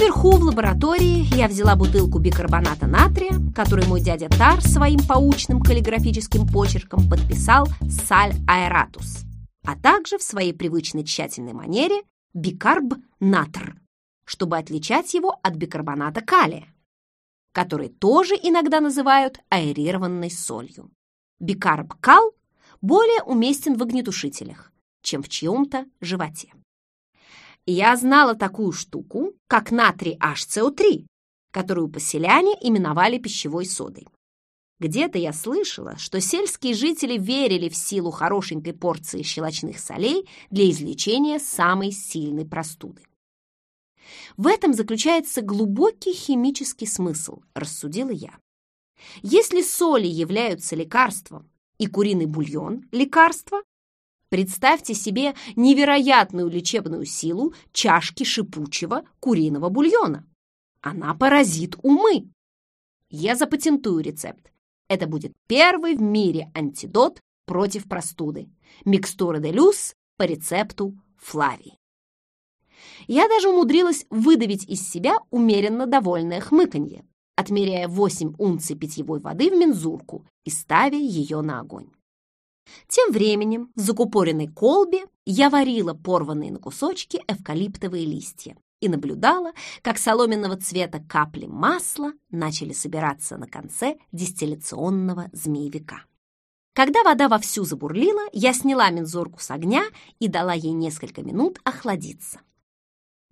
Наверху в лаборатории я взяла бутылку бикарбоната натрия, который мой дядя Тар своим паучным каллиграфическим почерком подписал «Саль аэратус», а также в своей привычной тщательной манере бикарб натр, чтобы отличать его от бикарбоната калия, который тоже иногда называют аэрированной солью. Бикарб кал более уместен в огнетушителях, чем в чьем-то животе. Я знала такую штуку, как натрий HCO3, которую поселяне именовали пищевой содой. Где-то я слышала, что сельские жители верили в силу хорошенькой порции щелочных солей для излечения самой сильной простуды. В этом заключается глубокий химический смысл, рассудила я. Если соли являются лекарством и куриный бульон – лекарство, представьте себе невероятную лечебную силу чашки шипучего куриного бульона. Она поразит умы. Я запатентую рецепт это будет первый в мире антидот против простуды. Микстура де люс по рецепту Флавии. Я даже умудрилась выдавить из себя умеренно довольное хмыканье, отмеряя 8 унций питьевой воды в мензурку и ставя ее на огонь. Тем временем в закупоренной колбе я варила порванные на кусочки эвкалиптовые листья и наблюдала, как соломенного цвета капли масла начали собираться на конце дистилляционного змеевика. Когда вода вовсю забурлила, я сняла мензурку с огня и дала ей несколько минут охладиться.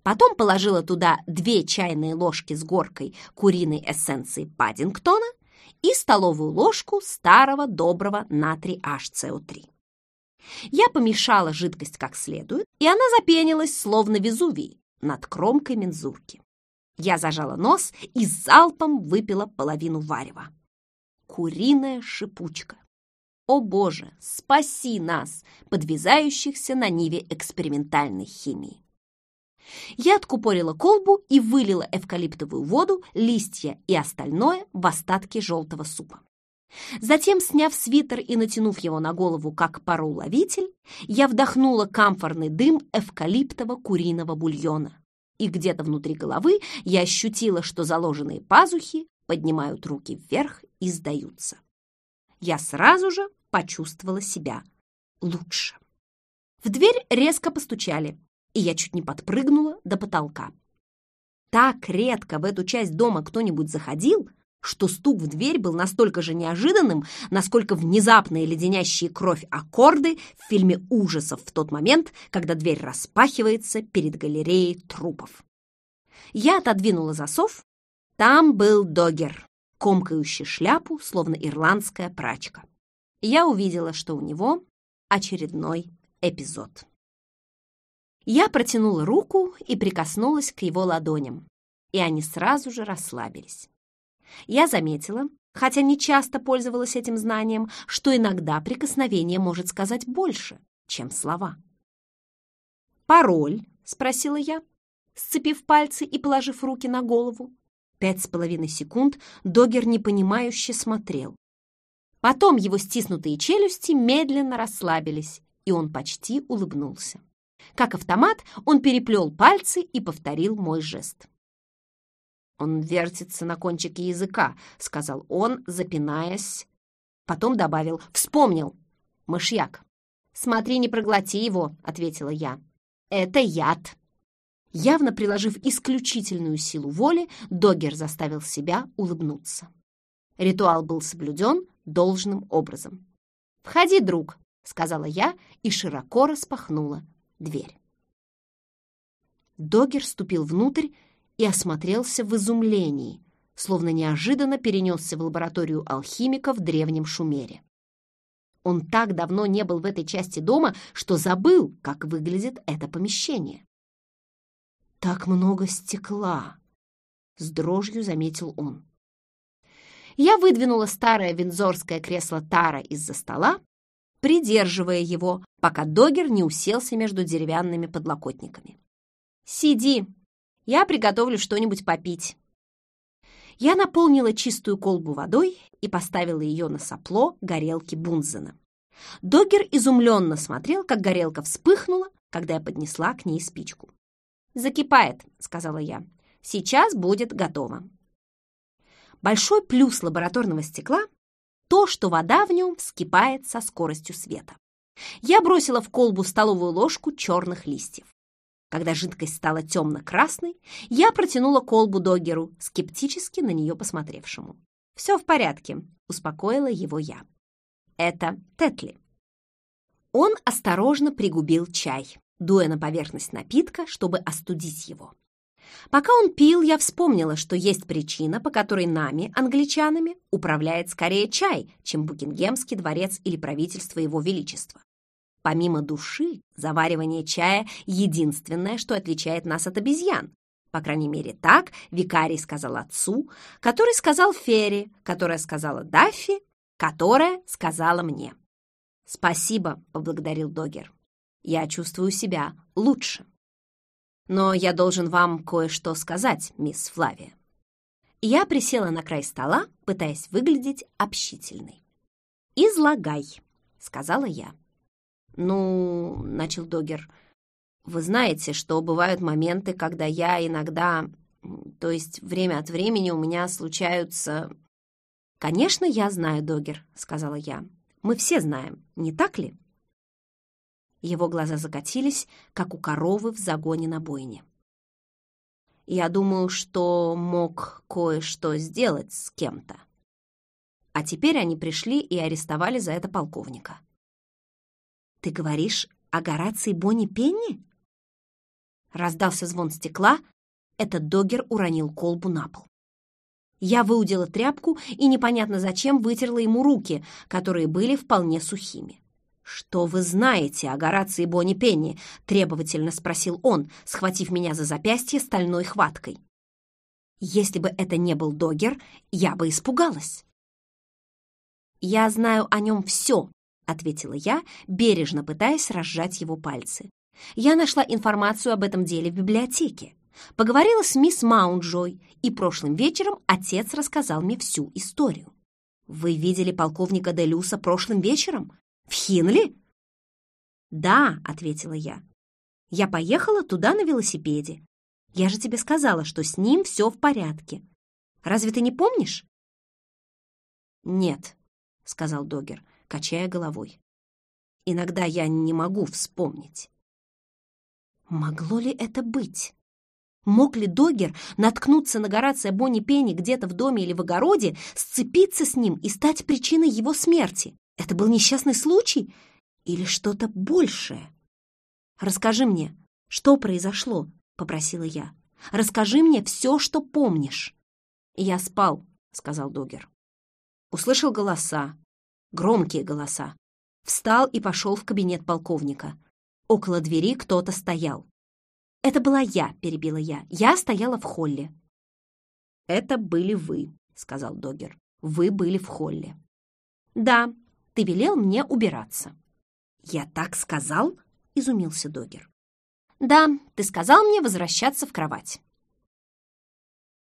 Потом положила туда две чайные ложки с горкой куриной эссенции Паддингтона и столовую ложку старого доброго натрий HCO3. Я помешала жидкость как следует, и она запенилась, словно Везувий, над кромкой мензурки. Я зажала нос и залпом выпила половину варева. Куриная шипучка. О боже, спаси нас, подвязающихся на ниве экспериментальной химии. Я откупорила колбу и вылила эвкалиптовую воду, листья и остальное в остатки желтого супа. Затем, сняв свитер и натянув его на голову как пароуловитель, я вдохнула камфорный дым эвкалиптово-куриного бульона. И где-то внутри головы я ощутила, что заложенные пазухи поднимают руки вверх и сдаются. Я сразу же почувствовала себя лучше. В дверь резко постучали, и я чуть не подпрыгнула до потолка. Так редко в эту часть дома кто-нибудь заходил, что стук в дверь был настолько же неожиданным, насколько внезапные леденящие кровь аккорды в фильме ужасов в тот момент, когда дверь распахивается перед галереей трупов. Я отодвинула засов. Там был Догер, комкающий шляпу, словно ирландская прачка. Я увидела, что у него очередной эпизод. Я протянула руку и прикоснулась к его ладоням, и они сразу же расслабились. Я заметила, хотя не часто пользовалась этим знанием, что иногда прикосновение может сказать больше, чем слова. «Пароль?» — спросила я, сцепив пальцы и положив руки на голову. Пять с половиной секунд Догер непонимающе смотрел. Потом его стиснутые челюсти медленно расслабились, и он почти улыбнулся. Как автомат, он переплел пальцы и повторил мой жест. «Он вертится на кончике языка», — сказал он, запинаясь. Потом добавил «Вспомнил! Мышьяк!» «Смотри, не проглоти его», — ответила я. «Это яд!» Явно приложив исключительную силу воли, Догер заставил себя улыбнуться. Ритуал был соблюден должным образом. «Входи, друг», — сказала я и широко распахнула дверь. Догер ступил внутрь и осмотрелся в изумлении, словно неожиданно перенесся в лабораторию алхимика в древнем Шумере. Он так давно не был в этой части дома, что забыл, как выглядит это помещение. «Так много стекла!» — с дрожью заметил он. Я выдвинула старое винзорское кресло Тара из-за стола, придерживая его, пока Догер не уселся между деревянными подлокотниками. «Сиди!» Я приготовлю что-нибудь попить». Я наполнила чистую колбу водой и поставила ее на сопло горелки Бунзена. Догер изумленно смотрел, как горелка вспыхнула, когда я поднесла к ней спичку. «Закипает», — сказала я. Сейчас будет готово. Большой плюс лабораторного стекла – то, что вода в нем вскипает со скоростью света. Я бросила в колбу столовую ложку черных листьев. Когда жидкость стала темно-красной, я протянула колбу Доггеру, скептически на нее посмотревшему. «Все в порядке», — успокоила его я. «Это Тетли». Он осторожно пригубил чай, дуя на поверхность напитка, чтобы остудить его. Пока он пил, я вспомнила, что есть причина, по которой нами, англичанами, управляет скорее чай, чем Букингемский дворец или правительство его величества. Помимо души, заваривание чая — единственное, что отличает нас от обезьян. По крайней мере, так викарий сказал отцу, который сказал Ферри, которая сказала Даффи, которая сказала мне. «Спасибо», — поблагодарил Догер. «Я чувствую себя лучше». «Но я должен вам кое-что сказать, мисс Флавия». Я присела на край стола, пытаясь выглядеть общительной. «Излагай», — сказала я. «Ну, — начал Догер, — вы знаете, что бывают моменты, когда я иногда, то есть время от времени у меня случаются...» «Конечно, я знаю, Догер», — сказала я. «Мы все знаем, не так ли?» Его глаза закатились, как у коровы в загоне на бойне. «Я думаю, что мог кое-что сделать с кем-то. А теперь они пришли и арестовали за это полковника». «Ты говоришь о Горации Бонни Пенни?» Раздался звон стекла, этот догер уронил колбу на пол. Я выудила тряпку и непонятно зачем вытерла ему руки, которые были вполне сухими. «Что вы знаете о Горации Бонни Пенни?» — требовательно спросил он, схватив меня за запястье стальной хваткой. Если бы это не был Догер, я бы испугалась. «Я знаю о нем все», ответила я, бережно пытаясь разжать его пальцы. Я нашла информацию об этом деле в библиотеке. Поговорила с мисс Маунджой, и прошлым вечером отец рассказал мне всю историю. «Вы видели полковника Делюса прошлым вечером? В Хинли?» «Да», — ответила я. «Я поехала туда на велосипеде. Я же тебе сказала, что с ним все в порядке. Разве ты не помнишь?» «Нет», — сказал Догер качая головой. «Иногда я не могу вспомнить». Могло ли это быть? Мог ли Догер наткнуться на Горация Бонни Пенни где-то в доме или в огороде, сцепиться с ним и стать причиной его смерти? Это был несчастный случай или что-то большее? «Расскажи мне, что произошло?» — попросила я. «Расскажи мне все, что помнишь». «Я спал», — сказал Догер. Услышал голоса, громкие голоса. Встал и пошел в кабинет полковника. Около двери кто-то стоял. «Это была я», — перебила я. «Я стояла в холле». «Это были вы», — сказал Догер. «Вы были в холле». «Да, ты велел мне убираться». «Я так сказал?» — изумился Догер. «Да, ты сказал мне возвращаться в кровать».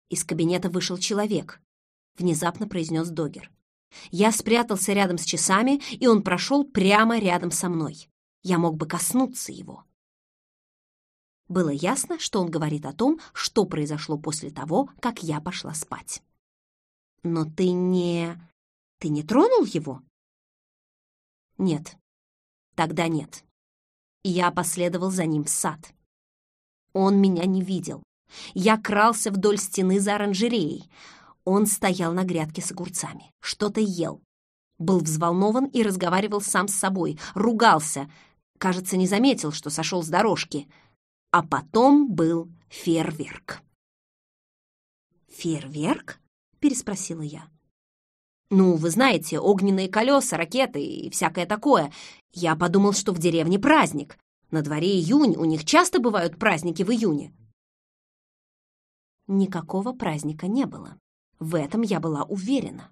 Из кабинета вышел человек, — внезапно произнес Догер. Я спрятался рядом с часами, и он прошел прямо рядом со мной. Я мог бы коснуться его. Было ясно, что он говорит о том, что произошло после того, как я пошла спать. «Но ты не... ты не тронул его?» «Нет. Тогда нет». Я последовал за ним в сад. Он меня не видел. Я крался вдоль стены за оранжереей. Он стоял на грядке с огурцами, что-то ел. Был взволнован и разговаривал сам с собой, ругался. Кажется, не заметил, что сошел с дорожки. А потом был фейерверк. «Фейерверк?» — переспросила я. «Ну, вы знаете, огненные колеса, ракеты и всякое такое. Я подумал, что в деревне праздник. На дворе июнь, у них часто бывают праздники в июне». Никакого праздника не было. В этом я была уверена.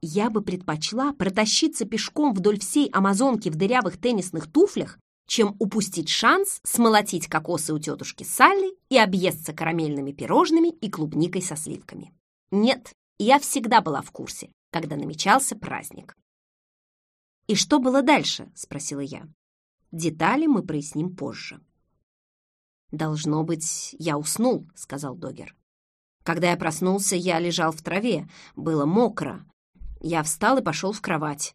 Я бы предпочла протащиться пешком вдоль всей Амазонки в дырявых теннисных туфлях, чем упустить шанс смолотить кокосы у тетушки Салли и объесться карамельными пирожными и клубникой со сливками. Нет, я всегда была в курсе, когда намечался праздник. «И что было дальше?» — спросила я. Детали мы проясним позже. «Должно быть, я уснул», — сказал Догер. Когда я проснулся, я лежал в траве, было мокро. Я встал и пошел в кровать.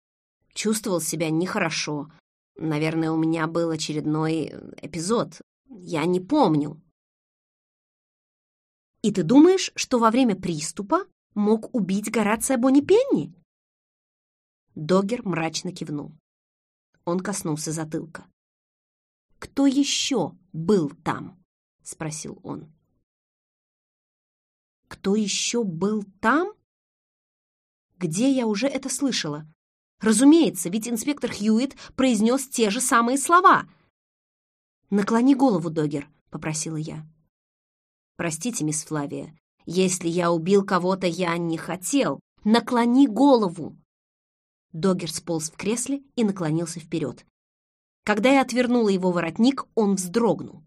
Чувствовал себя нехорошо. Наверное, у меня был очередной эпизод. Я не помню. «И ты думаешь, что во время приступа мог убить Горация Бонни Догер мрачно кивнул. Он коснулся затылка. «Кто еще был там?» — спросил он. «Кто еще был там?» Где я уже это слышала? Разумеется, ведь инспектор Хьюит произнес те же самые слова. «Наклони голову, Догер», — попросила я. «Простите, мисс Флавия, если я убил кого-то, я не хотел. Наклони голову!» Догер сполз в кресле и наклонился вперед. Когда я отвернула его воротник, он вздрогнул.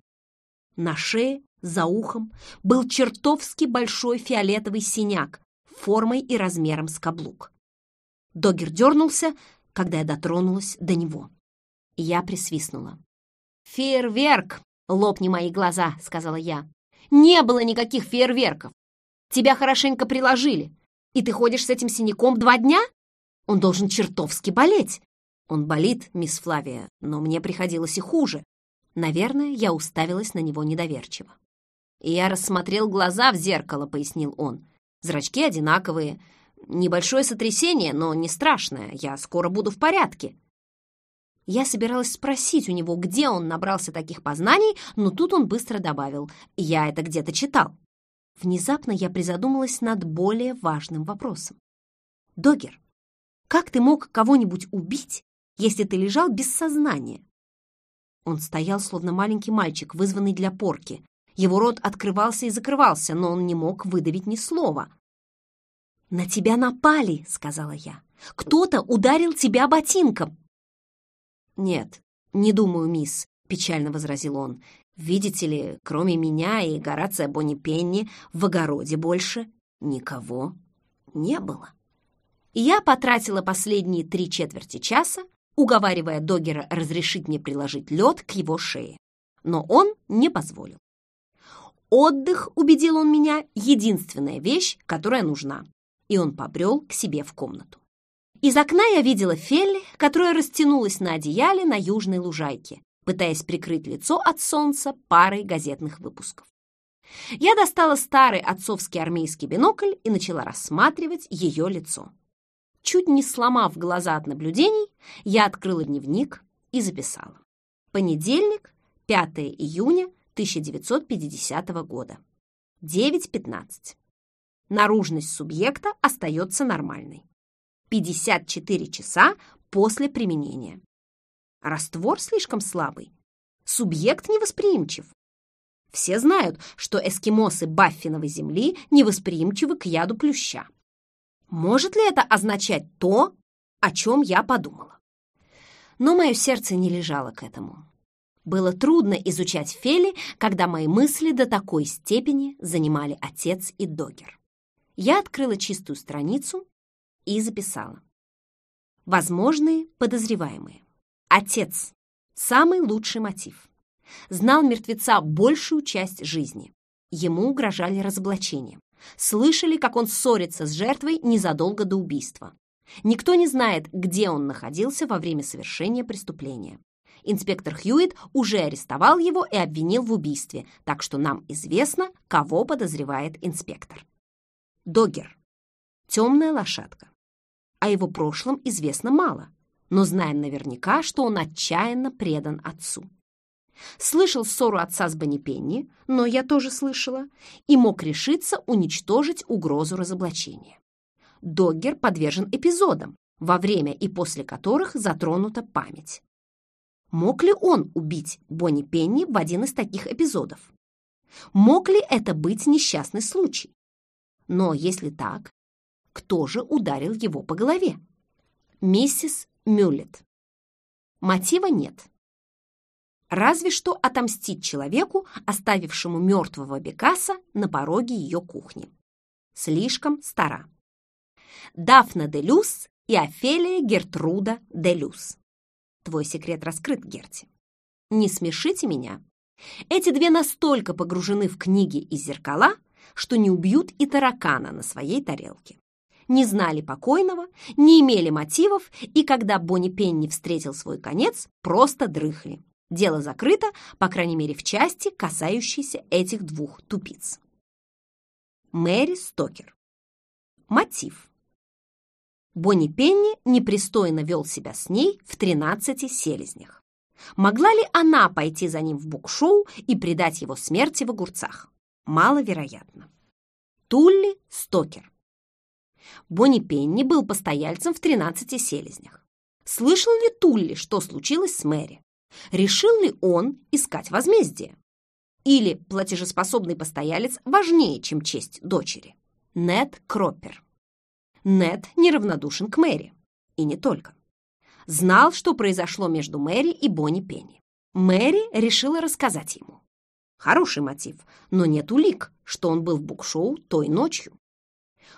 На шее, за ухом, был чертовски большой фиолетовый синяк, формой и размером с каблук. Догер дернулся, когда я дотронулась до него. Я присвистнула. «Фейерверк! Лопни мои глаза!» — сказала я. «Не было никаких фейерверков! Тебя хорошенько приложили, и ты ходишь с этим синяком два дня? Он должен чертовски болеть!» «Он болит, мисс Флавия, но мне приходилось и хуже». Наверное, я уставилась на него недоверчиво. «Я рассмотрел глаза в зеркало», — пояснил он. Зрачки одинаковые. Небольшое сотрясение, но не страшное. Я скоро буду в порядке. Я собиралась спросить у него, где он набрался таких познаний, но тут он быстро добавил. Я это где-то читал. Внезапно я призадумалась над более важным вопросом. «Догер, как ты мог кого-нибудь убить, если ты лежал без сознания?» Он стоял, словно маленький мальчик, вызванный для порки. Его рот открывался и закрывался, но он не мог выдавить ни слова. «На тебя напали!» — сказала я. «Кто-то ударил тебя ботинком!» «Нет, не думаю, мисс», — печально возразил он. «Видите ли, кроме меня и Горация Бонни Пенни в огороде больше никого не было». Я потратила последние три четверти часа, уговаривая Догера разрешить мне приложить лед к его шее. Но он не позволил. Отдых, убедил он меня, единственная вещь, которая нужна. И он побрел к себе в комнату. Из окна я видела Фелли, которая растянулась на одеяле на южной лужайке, пытаясь прикрыть лицо от солнца парой газетных выпусков. Я достала старый отцовский армейский бинокль и начала рассматривать ее лицо. Чуть не сломав глаза от наблюдений, я открыла дневник и записала. Понедельник, 5 июня 1950 года. 9.15. Наружность субъекта остается нормальной. 54 часа после применения. Раствор слишком слабый. Субъект невосприимчив. Все знают, что эскимосы Баффиновой земли невосприимчивы к яду плюща. Может ли это означать то, о чем я подумала? Но мое сердце не лежало к этому. Было трудно изучать Фели, когда мои мысли до такой степени занимали отец и Догер. Я открыла чистую страницу и записала. Возможные подозреваемые. Отец. Самый лучший мотив. Знал мертвеца большую часть жизни. Ему угрожали разоблачением. Слышали, как он ссорится с жертвой незадолго до убийства. Никто не знает, где он находился во время совершения преступления. Инспектор Хьюит уже арестовал его и обвинил в убийстве, так что нам известно, кого подозревает инспектор. Догер. Темная лошадка. О его прошлом известно мало, но знаем наверняка, что он отчаянно предан отцу. Слышал ссору отца с Бонни но я тоже слышала, и мог решиться уничтожить угрозу разоблачения. Доггер подвержен эпизодам, во время и после которых затронута память. Мог ли он убить Бонни Пенни в один из таких эпизодов? Мог ли это быть несчастный случай? Но если так, кто же ударил его по голове? Миссис Мюллет. Мотива нет. Разве что отомстить человеку, оставившему мертвого Бекаса на пороге ее кухни. Слишком стара. Дафна де Люс и Офелия Гертруда де Люс. Твой секрет раскрыт, Герти. Не смешите меня. Эти две настолько погружены в книги и зеркала, что не убьют и таракана на своей тарелке. Не знали покойного, не имели мотивов, и когда Бонни Пенни встретил свой конец, просто дрыхли. Дело закрыто, по крайней мере, в части, касающейся этих двух тупиц. Мэри Стокер. Мотив. Бонни Пенни непристойно вел себя с ней в тринадцати селезнях. Могла ли она пойти за ним в букшоу и предать его смерти в огурцах? Маловероятно. Тулли Стокер. Бонни Пенни был постояльцем в тринадцати селезнях. Слышал ли Тулли, что случилось с Мэри? Решил ли он искать возмездие? Или платежеспособный постоялец важнее, чем честь дочери? Нед Кроппер. Нед неравнодушен к Мэри. И не только. Знал, что произошло между Мэри и Бонни Пенни. Мэри решила рассказать ему. Хороший мотив, но нет улик, что он был в букшоу той ночью.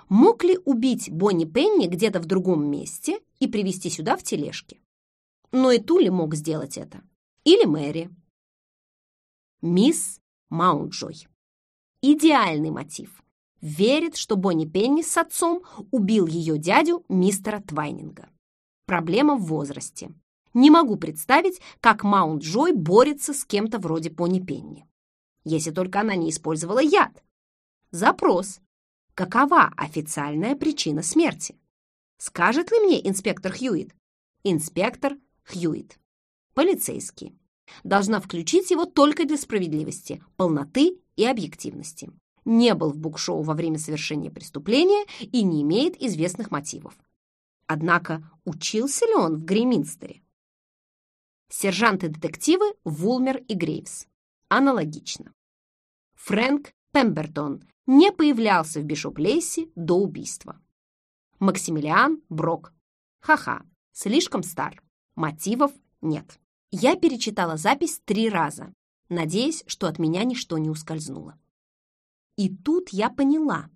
Мог ли убить Бонни Пенни где-то в другом месте и привезти сюда в тележке? Но и Тули мог сделать это. Или Мэри. Мисс Маунджой. Идеальный мотив. Верит, что Бонни Пенни с отцом убил ее дядю, мистера Твайнинга. Проблема в возрасте. Не могу представить, как Маунт Джой борется с кем-то вроде Бонни Пенни. Если только она не использовала яд. Запрос. Какова официальная причина смерти? Скажет ли мне инспектор Хьюит? Инспектор Хьюит. Полицейский. Должна включить его только для справедливости, полноты и объективности. Не был в букшоу во время совершения преступления и не имеет известных мотивов. Однако учился ли он в Грейминстере? Сержанты-детективы Вулмер и Грейвс. Аналогично. Фрэнк Пембертон не появлялся в Бишоп-Лейсе до убийства. Максимилиан Брок. Ха-ха, слишком стар. Мотивов нет. Я перечитала запись три раза, надеясь, что от меня ничто не ускользнуло. И тут я поняла.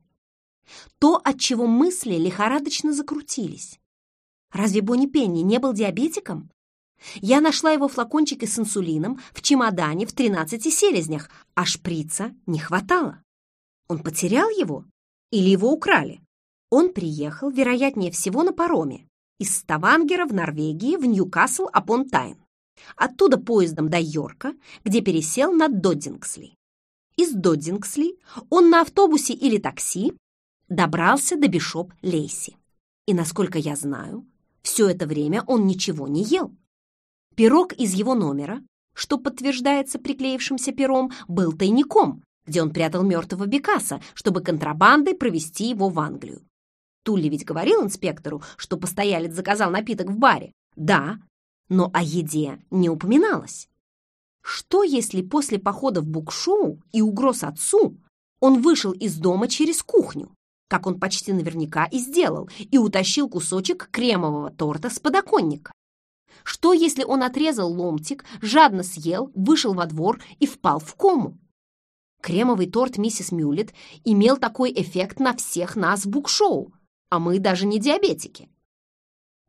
То, от чего мысли лихорадочно закрутились. Разве Бонни Пенни не был диабетиком? Я нашла его флакончики с инсулином в чемодане в 13 селезнях, а шприца не хватало. Он потерял его? Или его украли? Он приехал, вероятнее всего, на пароме из Ставангера в Норвегии в Ньюкасл-апон-Тайн. Оттуда поездом до Йорка, где пересел на Доддингсли. Из Доддингсли он на автобусе или такси добрался до Бишоп-Лейси. И, насколько я знаю, все это время он ничего не ел. Пирог из его номера, что подтверждается приклеившимся пером, был тайником, где он прятал мертвого Бекаса, чтобы контрабандой провести его в Англию. Тулли ведь говорил инспектору, что постоялец заказал напиток в баре. Да, но о еде не упоминалось. Что, если после похода в букшоу и угроз отцу он вышел из дома через кухню, как он почти наверняка и сделал, и утащил кусочек кремового торта с подоконника? Что, если он отрезал ломтик, жадно съел, вышел во двор и впал в кому? Кремовый торт миссис Мюллет имел такой эффект на всех нас в букшоу, а мы даже не диабетики.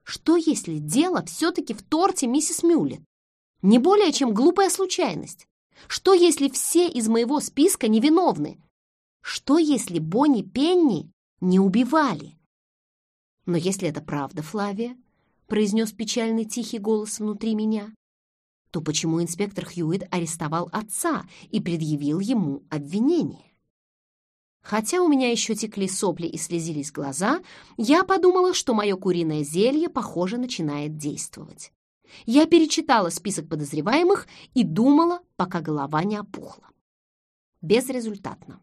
Что, если дело все-таки в торте миссис Мюллет? Не более чем глупая случайность. Что, если все из моего списка невиновны? Что, если Бонни Пенни не убивали? Но если это правда, Флавия, произнес печальный тихий голос внутри меня, то почему инспектор Хьюит арестовал отца и предъявил ему обвинение? Хотя у меня еще текли сопли и слезились глаза, я подумала, что мое куриное зелье, похоже, начинает действовать. Я перечитала список подозреваемых и думала, пока голова не опухла. Безрезультатно.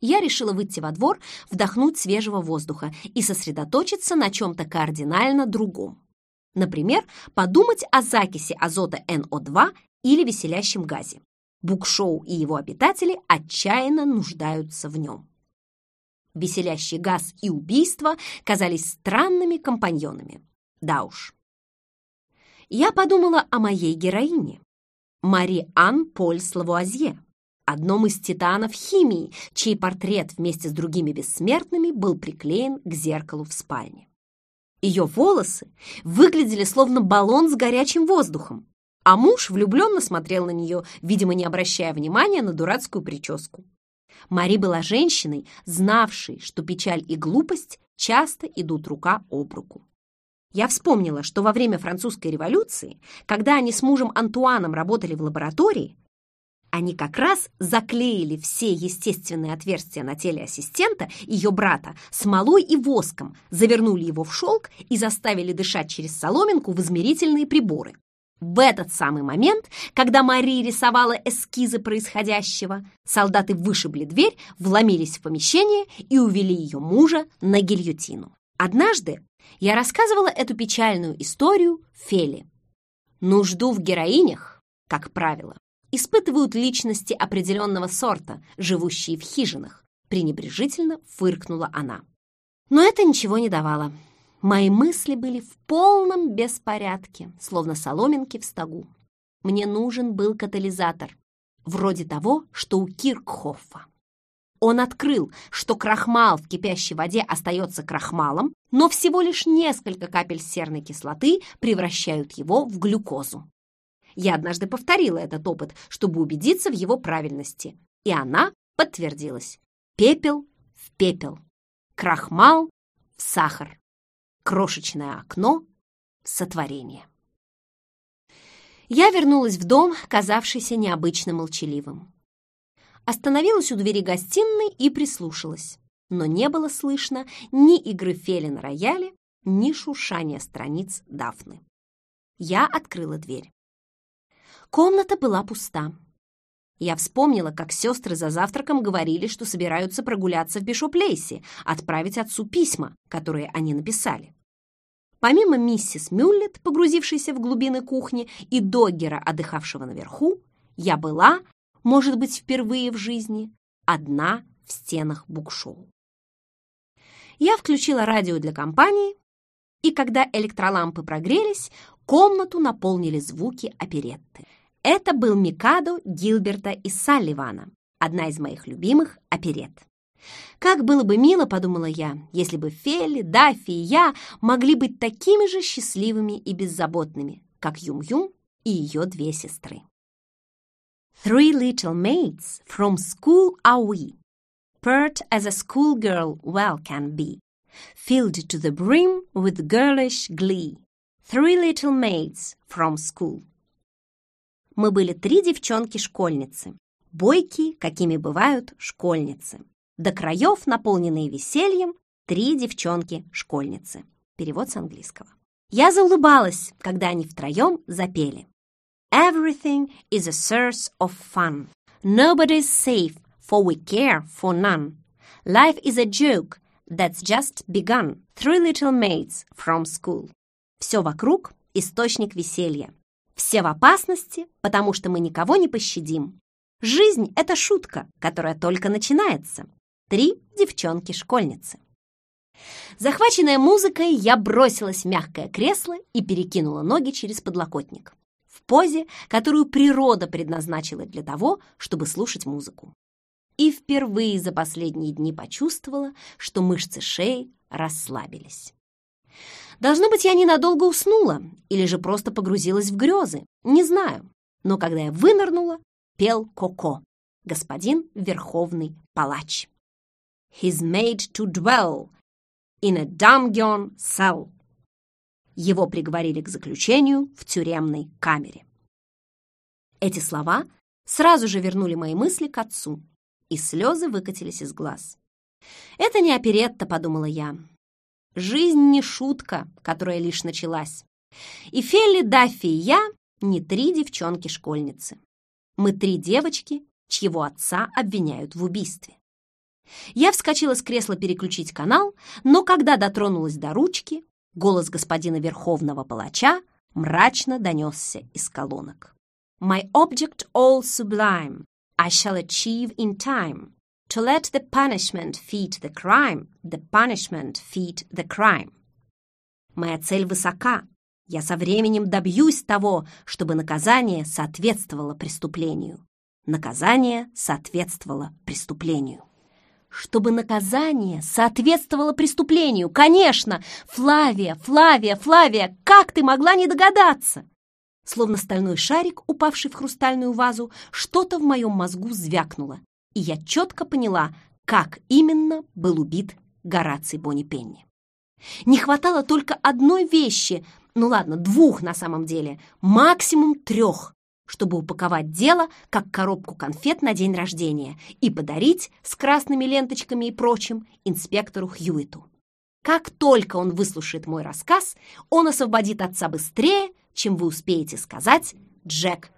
Я решила выйти во двор, вдохнуть свежего воздуха и сосредоточиться на чем-то кардинально другом. Например, подумать о закиси азота НО2 или веселящем газе. Букшоу и его обитатели отчаянно нуждаются в нем. Веселящий газ и убийство казались странными компаньонами. Да уж. Я подумала о моей героине, Мари Ан Поль Славуазье, одном из титанов химии, чей портрет вместе с другими бессмертными был приклеен к зеркалу в спальне. Ее волосы выглядели словно баллон с горячим воздухом, а муж влюбленно смотрел на нее, видимо, не обращая внимания на дурацкую прическу. Мари была женщиной, знавшей, что печаль и глупость часто идут рука об руку. Я вспомнила, что во время французской революции, когда они с мужем Антуаном работали в лаборатории, они как раз заклеили все естественные отверстия на теле ассистента, ее брата, смолой и воском, завернули его в шелк и заставили дышать через соломинку в измерительные приборы. В этот самый момент, когда Мари рисовала эскизы происходящего, солдаты вышибли дверь, вломились в помещение и увели ее мужа на гильотину. Однажды я рассказывала эту печальную историю Феле. Нужду в героинях, как правило, испытывают личности определенного сорта, живущие в хижинах, пренебрежительно фыркнула она. Но это ничего не давало. Мои мысли были в полном беспорядке, словно соломинки в стогу. Мне нужен был катализатор, вроде того, что у Киркхоффа. Он открыл, что крахмал в кипящей воде остается крахмалом, но всего лишь несколько капель серной кислоты превращают его в глюкозу. Я однажды повторила этот опыт, чтобы убедиться в его правильности, и она подтвердилась. Пепел в пепел, крахмал в сахар крошечное окно сотворения. Я вернулась в дом, казавшийся необычно молчаливым. Остановилась у двери гостиной и прислушалась, но не было слышно ни игры Фели на рояле, ни шуршания страниц Дафны. Я открыла дверь. Комната была пуста. Я вспомнила, как сестры за завтраком говорили, что собираются прогуляться в Бишоп-Лейси, отправить отцу письма, которые они написали. Помимо миссис Мюллет, погрузившейся в глубины кухни, и Доггера, отдыхавшего наверху, я была, может быть, впервые в жизни, одна в стенах букшоу. Я включила радио для компании, и когда электролампы прогрелись, комнату наполнили звуки оперетты. Это был «Микадо» Гилберта и Салливана, одна из моих любимых оперет. Как было бы мило, подумала я, если бы Фелли, Даффи и я могли быть такими же счастливыми и беззаботными, как Юм-Юм и ее две сестры. Three little maids from school are we, pert as a schoolgirl well can be, filled to the brim with girlish glee. Three little maids from school. Мы были три девчонки-школьницы, бойкие, какими бывают школьницы до краев, наполненные весельем, три девчонки-школьницы. Перевод с английского. Я заулыбалась, когда они втроем запели. Everything is a source of fun. Nobody is safe, for we care for none. Life is a joke that's just begun. Three little maids from school. Все вокруг — источник веселья. Все в опасности, потому что мы никого не пощадим. Жизнь — это шутка, которая только начинается. Три девчонки-школьницы. Захваченная музыкой, я бросилась в мягкое кресло и перекинула ноги через подлокотник. В позе, которую природа предназначила для того, чтобы слушать музыку. И впервые за последние дни почувствовала, что мышцы шеи расслабились. Должно быть, я ненадолго уснула или же просто погрузилась в грезы, не знаю. Но когда я вынырнула, пел Коко, господин Верховный Палач. He's made to dwell in a dungeon cell. Его приговорили к заключению в тюремной камере. Эти слова сразу же вернули мои мысли к отцу, и слезы выкатились из глаз. «Это не оперетта», — подумала я. «Жизнь не шутка, которая лишь началась. И Фелли, Даффи и я не три девчонки-школьницы. Мы три девочки, чьего отца обвиняют в убийстве. Я вскочила с кресла переключить канал, но когда дотронулась до ручки, голос господина Верховного Палача мрачно донесся из колонок. «My object all sublime, I shall achieve in time. To let the punishment feed the crime, the punishment feed the crime». Моя цель высока. Я со временем добьюсь того, чтобы наказание соответствовало преступлению. Наказание соответствовало преступлению чтобы наказание соответствовало преступлению. Конечно! Флавия, Флавия, Флавия, как ты могла не догадаться? Словно стальной шарик, упавший в хрустальную вазу, что-то в моем мозгу звякнуло, и я четко поняла, как именно был убит Гораций Бонни Пенни. Не хватало только одной вещи, ну ладно, двух на самом деле, максимум трех, чтобы упаковать дело как коробку конфет на день рождения и подарить с красными ленточками и прочим инспектору Хьюиту. Как только он выслушает мой рассказ, он освободит отца быстрее, чем вы успеете сказать «Джек